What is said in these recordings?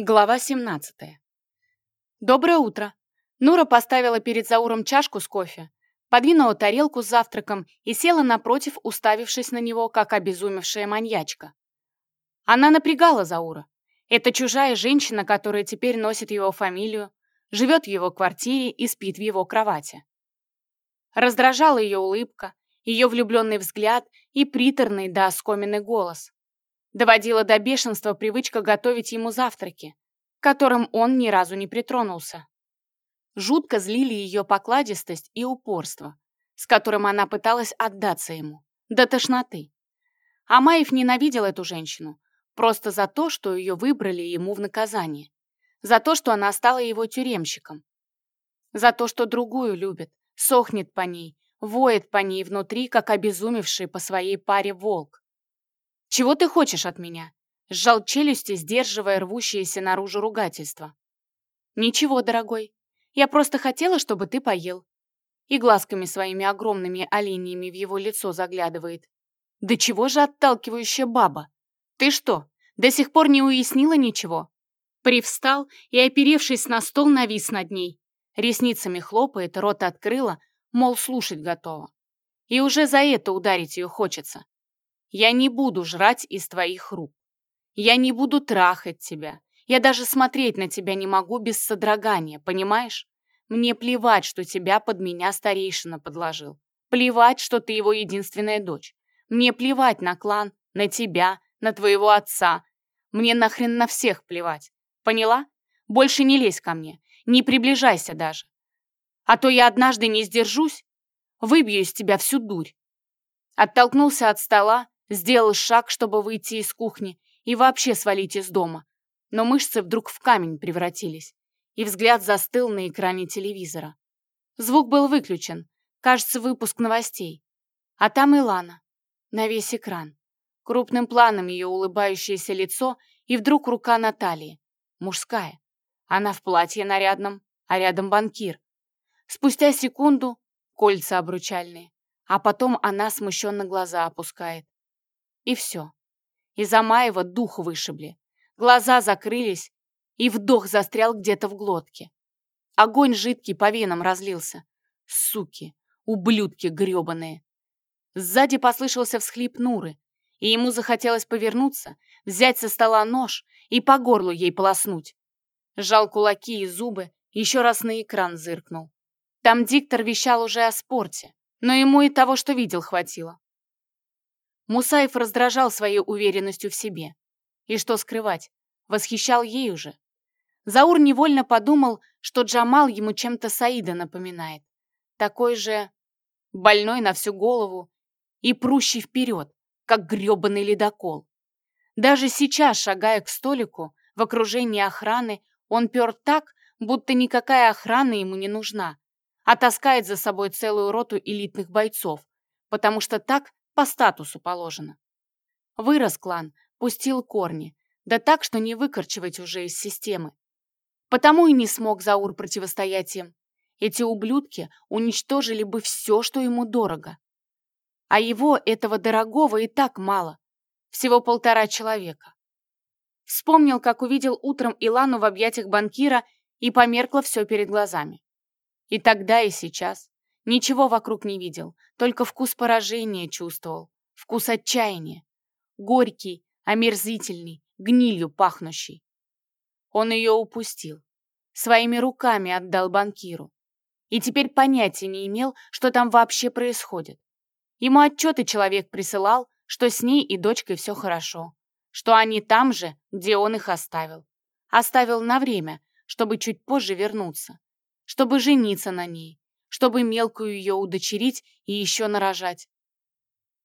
Глава 17. Доброе утро. Нура поставила перед Зауром чашку с кофе, подвинула тарелку с завтраком и села напротив, уставившись на него, как обезумевшая маньячка. Она напрягала Заура. Это чужая женщина, которая теперь носит его фамилию, живет в его квартире и спит в его кровати. Раздражала ее улыбка, ее влюбленный взгляд и приторный до оскоменный голос. Доводила до бешенства привычка готовить ему завтраки, к которым он ни разу не притронулся. Жутко злили ее покладистость и упорство, с которым она пыталась отдаться ему, до тошноты. Амаев ненавидел эту женщину, просто за то, что ее выбрали ему в наказание, за то, что она стала его тюремщиком, за то, что другую любит, сохнет по ней, воет по ней внутри, как обезумевший по своей паре волк. «Чего ты хочешь от меня?» Сжал челюсти, сдерживая рвущееся наружу ругательство. «Ничего, дорогой. Я просто хотела, чтобы ты поел». И глазками своими огромными оленями в его лицо заглядывает. «Да чего же отталкивающая баба? Ты что, до сих пор не уяснила ничего?» Привстал и, оперевшись на стол, навис над ней. Ресницами хлопает, рот открыла, мол, слушать готова. И уже за это ударить ее хочется. Я не буду жрать из твоих рук. Я не буду трахать тебя. Я даже смотреть на тебя не могу без содрогания, понимаешь? Мне плевать, что тебя под меня старейшина подложил. Плевать, что ты его единственная дочь. Мне плевать на клан, на тебя, на твоего отца. Мне нахрен на всех плевать. Поняла? Больше не лезь ко мне. Не приближайся даже. А то я однажды не сдержусь, выбью из тебя всю дурь. Оттолкнулся от стола, Сделал шаг, чтобы выйти из кухни и вообще свалить из дома. Но мышцы вдруг в камень превратились, и взгляд застыл на экране телевизора. Звук был выключен, кажется, выпуск новостей. А там Илана, на весь экран. Крупным планом ее улыбающееся лицо и вдруг рука Натальи, мужская. Она в платье нарядном, а рядом банкир. Спустя секунду кольца обручальные, а потом она смущенно глаза опускает. И все. Из Амаева дух вышибли. Глаза закрылись, и вдох застрял где-то в глотке. Огонь жидкий по венам разлился. Суки, ублюдки гребаные. Сзади послышался всхлип Нуры, и ему захотелось повернуться, взять со стола нож и по горлу ей полоснуть. Сжал кулаки и зубы, еще раз на экран зыркнул. Там диктор вещал уже о спорте, но ему и того, что видел, хватило. Мусаев раздражал своей уверенностью в себе. И что скрывать, восхищал ей уже. Заур невольно подумал, что Джамал ему чем-то Саида напоминает. Такой же больной на всю голову и прущий вперед, как гребаный ледокол. Даже сейчас, шагая к столику, в окружении охраны, он пер так, будто никакая охрана ему не нужна, а таскает за собой целую роту элитных бойцов, потому что так по статусу положено. Вырос клан, пустил корни, да так, что не выкорчевать уже из системы. Потому и не смог Заур противостоять им. Эти ублюдки уничтожили бы все, что ему дорого. А его, этого дорогого, и так мало. Всего полтора человека. Вспомнил, как увидел утром Илану в объятиях банкира, и померкло все перед глазами. И тогда, и сейчас. Ничего вокруг не видел, только вкус поражения чувствовал, вкус отчаяния. Горький, омерзительный, гнилью пахнущий. Он ее упустил. Своими руками отдал банкиру. И теперь понятия не имел, что там вообще происходит. Ему отчеты человек присылал, что с ней и дочкой все хорошо, что они там же, где он их оставил. Оставил на время, чтобы чуть позже вернуться, чтобы жениться на ней, чтобы мелкую ее удочерить и еще нарожать.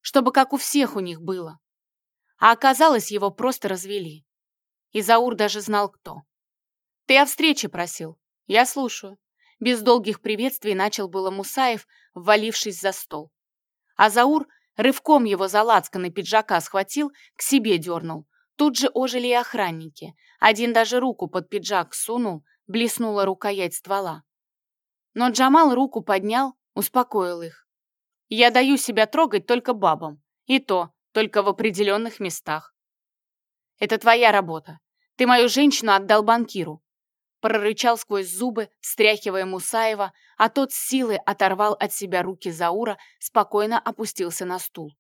Чтобы как у всех у них было. А оказалось, его просто развели. И Заур даже знал, кто. «Ты о встрече просил. Я слушаю». Без долгих приветствий начал было Мусаев, ввалившись за стол. А Заур рывком его за лацканы пиджака схватил, к себе дернул. Тут же ожили и охранники. Один даже руку под пиджак сунул, блеснула рукоять ствола. Но Джамал руку поднял, успокоил их. «Я даю себя трогать только бабам. И то, только в определенных местах. Это твоя работа. Ты мою женщину отдал банкиру прорычал сквозь зубы, встряхивая Мусаева, а тот с силой оторвал от себя руки Заура, спокойно опустился на стул.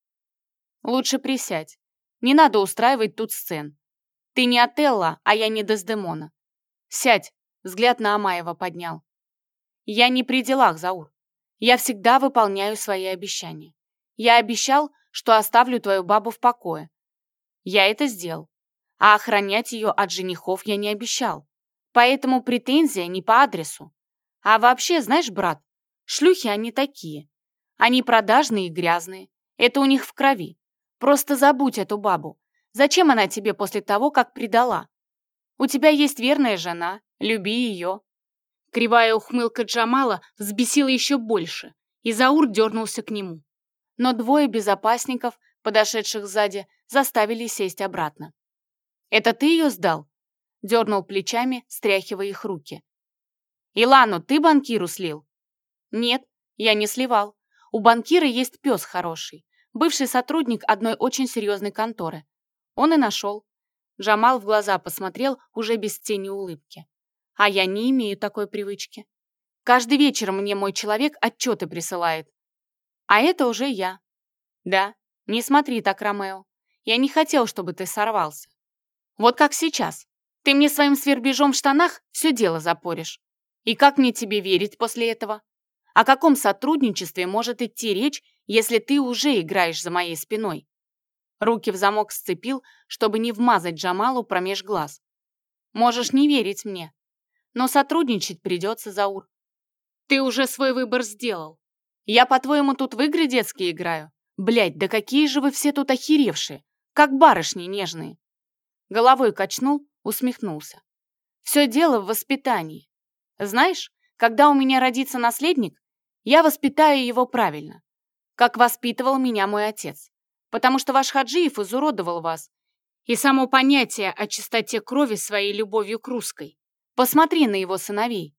«Лучше присядь. Не надо устраивать тут сцен. Ты не Отелло, а я не Дездемона. Сядь», — взгляд на Амаева поднял. «Я не при делах, Заур. Я всегда выполняю свои обещания. Я обещал, что оставлю твою бабу в покое. Я это сделал. А охранять ее от женихов я не обещал. Поэтому претензия не по адресу. А вообще, знаешь, брат, шлюхи они такие. Они продажные и грязные. Это у них в крови. Просто забудь эту бабу. Зачем она тебе после того, как предала? У тебя есть верная жена, люби ее. Кривая ухмылка Джамала взбесила еще больше, и Заур дернулся к нему. Но двое безопасников, подошедших сзади, заставили сесть обратно. «Это ты ее сдал?» дернул плечами, стряхивая их руки. «Илану, ты банкиру слил?» «Нет, я не сливал. У банкира есть пес хороший, бывший сотрудник одной очень серьезной конторы. Он и нашел». Джамал в глаза посмотрел уже без тени улыбки. «А я не имею такой привычки. Каждый вечер мне мой человек отчеты присылает. А это уже я. Да, не смотри так, Ромео. Я не хотел, чтобы ты сорвался. Вот как сейчас. Ты мне своим свербежом в штанах все дело запоришь. И как мне тебе верить после этого? О каком сотрудничестве может идти речь, если ты уже играешь за моей спиной? Руки в замок сцепил, чтобы не вмазать Джамалу промеж глаз. Можешь не верить мне, но сотрудничать придется, Заур. Ты уже свой выбор сделал. Я, по-твоему, тут в игры детские играю? Блядь, да какие же вы все тут охеревшие, как барышни нежные. Головой качнул, усмехнулся. Все дело в воспитании. Знаешь, когда у меня родится наследник, я воспитаю его правильно, как воспитывал меня мой отец. Потому что ваш Хаджиев изуродовал вас. И само понятие о чистоте крови своей любовью к русской. Посмотри на его сыновей.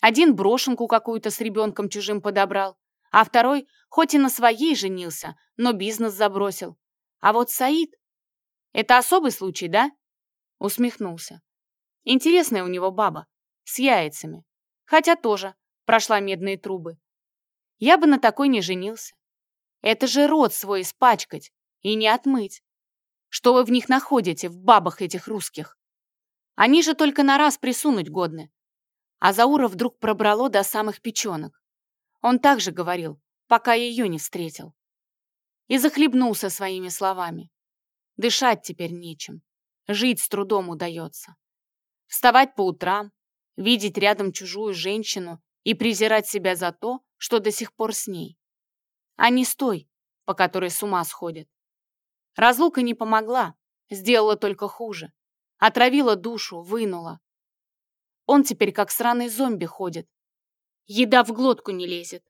Один брошенку какую-то с ребенком чужим подобрал, а второй хоть и на своей женился, но бизнес забросил. А вот Саид... Это особый случай, да? Усмехнулся. Интересная у него баба. С яйцами. Хотя тоже прошла медные трубы. Я бы на такой не женился. Это же рот свой испачкать и не отмыть. Что вы в них находите, в бабах этих русских? Они же только на раз присунуть годны. А Заура вдруг пробрало до самых печенок. Он также говорил, пока ее не встретил. И захлебнулся своими словами. Дышать теперь нечем. Жить с трудом удается. Вставать по утрам, видеть рядом чужую женщину и презирать себя за то, что до сих пор с ней. А не с той, по которой с ума сходит. Разлука не помогла, сделала только хуже. Отравила душу, вынула. Он теперь как сраный зомби ходит. Еда в глотку не лезет.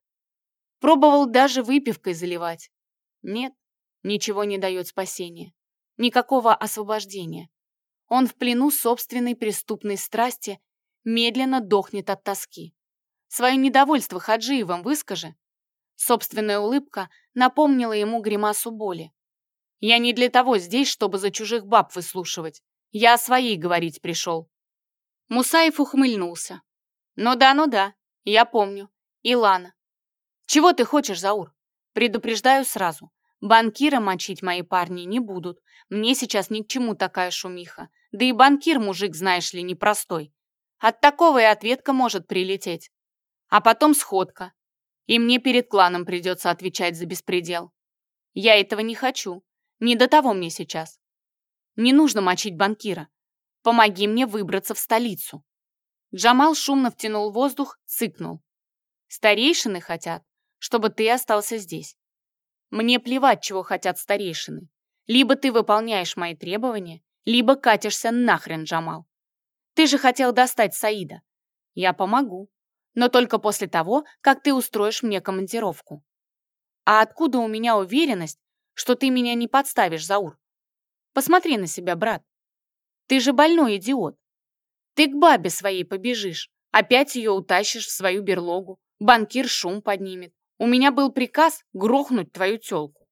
Пробовал даже выпивкой заливать. Нет, ничего не дает спасения. Никакого освобождения. Он в плену собственной преступной страсти медленно дохнет от тоски. Свое недовольство Хаджиевым выскажи. Собственная улыбка напомнила ему гримасу боли. «Я не для того здесь, чтобы за чужих баб выслушивать. Я о своей говорить пришел». Мусаев ухмыльнулся. «Ну да, ну да, я помню. Илана. Чего ты хочешь, Заур? Предупреждаю сразу. Банкира мочить мои парни не будут. Мне сейчас ни к чему такая шумиха. Да и банкир мужик, знаешь ли, непростой. От такого и ответка может прилететь. А потом сходка. И мне перед кланом придется отвечать за беспредел. Я этого не хочу. Не до того мне сейчас. Не нужно мочить банкира. Помоги мне выбраться в столицу. Джамал шумно втянул воздух, цыкнул. Старейшины хотят, чтобы ты остался здесь. Мне плевать, чего хотят старейшины. Либо ты выполняешь мои требования, либо катишься нахрен, Джамал. Ты же хотел достать Саида. Я помогу, но только после того, как ты устроишь мне командировку. А откуда у меня уверенность, что ты меня не подставишь, Заур? Посмотри на себя, брат. Ты же больной идиот. Ты к бабе своей побежишь, опять ее утащишь в свою берлогу, банкир шум поднимет. У меня был приказ грохнуть твою тёлку.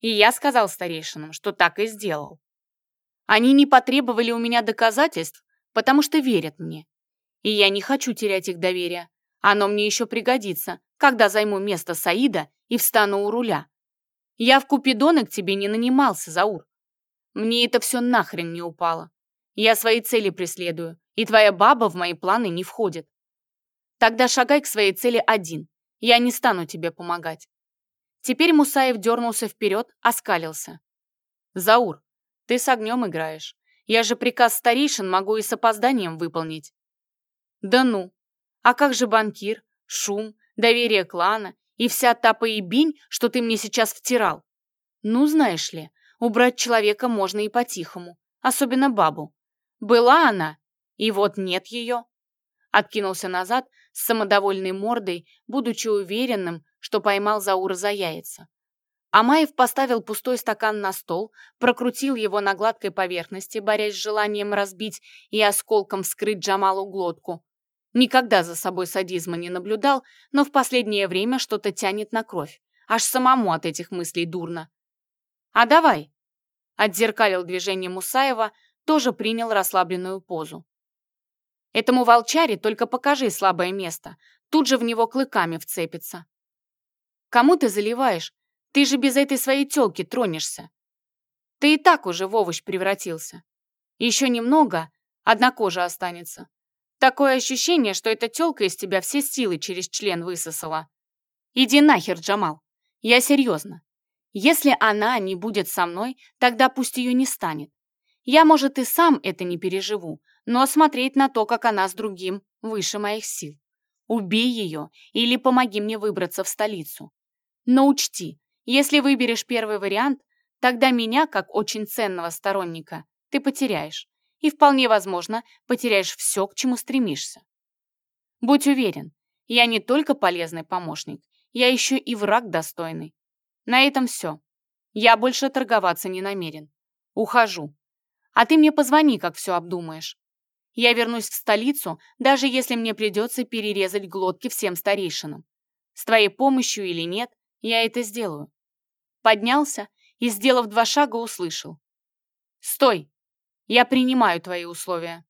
И я сказал старейшинам, что так и сделал. Они не потребовали у меня доказательств, потому что верят мне. И я не хочу терять их доверие. Оно мне еще пригодится, когда займу место Саида и встану у руля. Я в Купидоны к тебе не нанимался, Заур. Мне это все нахрен не упало. Я свои цели преследую, и твоя баба в мои планы не входит. Тогда шагай к своей цели один. Я не стану тебе помогать. Теперь Мусаев дернулся вперед, оскалился. Заур, ты с огнем играешь. Я же приказ старейшин могу и с опозданием выполнить. Да ну. А как же банкир, шум, доверие клана и вся та поебинь, что ты мне сейчас втирал? Ну, знаешь ли, убрать человека можно и по-тихому, особенно бабу. Была она, и вот нет ее. Откинулся назад с самодовольной мордой, будучи уверенным, что поймал Заура за яйца. Амаев поставил пустой стакан на стол, прокрутил его на гладкой поверхности, борясь с желанием разбить и осколком вскрыть Джамалу глотку. Никогда за собой садизма не наблюдал, но в последнее время что-то тянет на кровь. Аж самому от этих мыслей дурно. «А давай!» Отзеркалил движение Мусаева, тоже принял расслабленную позу. «Этому волчаре только покажи слабое место, тут же в него клыками вцепится». «Кому ты заливаешь? Ты же без этой своей тёлки тронешься. Ты и так уже в овощ превратился. Еще немного, одна кожа останется. Такое ощущение, что эта тёлка из тебя все силы через член высосала. Иди нахер, Джамал. Я серьезно. Если она не будет со мной, тогда пусть ее не станет. Я, может, и сам это не переживу, но смотреть на то, как она с другим, выше моих сил. Убей ее или помоги мне выбраться в столицу. Но учти, если выберешь первый вариант, тогда меня, как очень ценного сторонника, ты потеряешь. И вполне возможно, потеряешь все, к чему стремишься. Будь уверен, я не только полезный помощник, я еще и враг достойный. На этом все. Я больше торговаться не намерен. Ухожу. А ты мне позвони, как все обдумаешь. Я вернусь в столицу, даже если мне придется перерезать глотки всем старейшинам. С твоей помощью или нет, я это сделаю. Поднялся и, сделав два шага, услышал. «Стой! Я принимаю твои условия».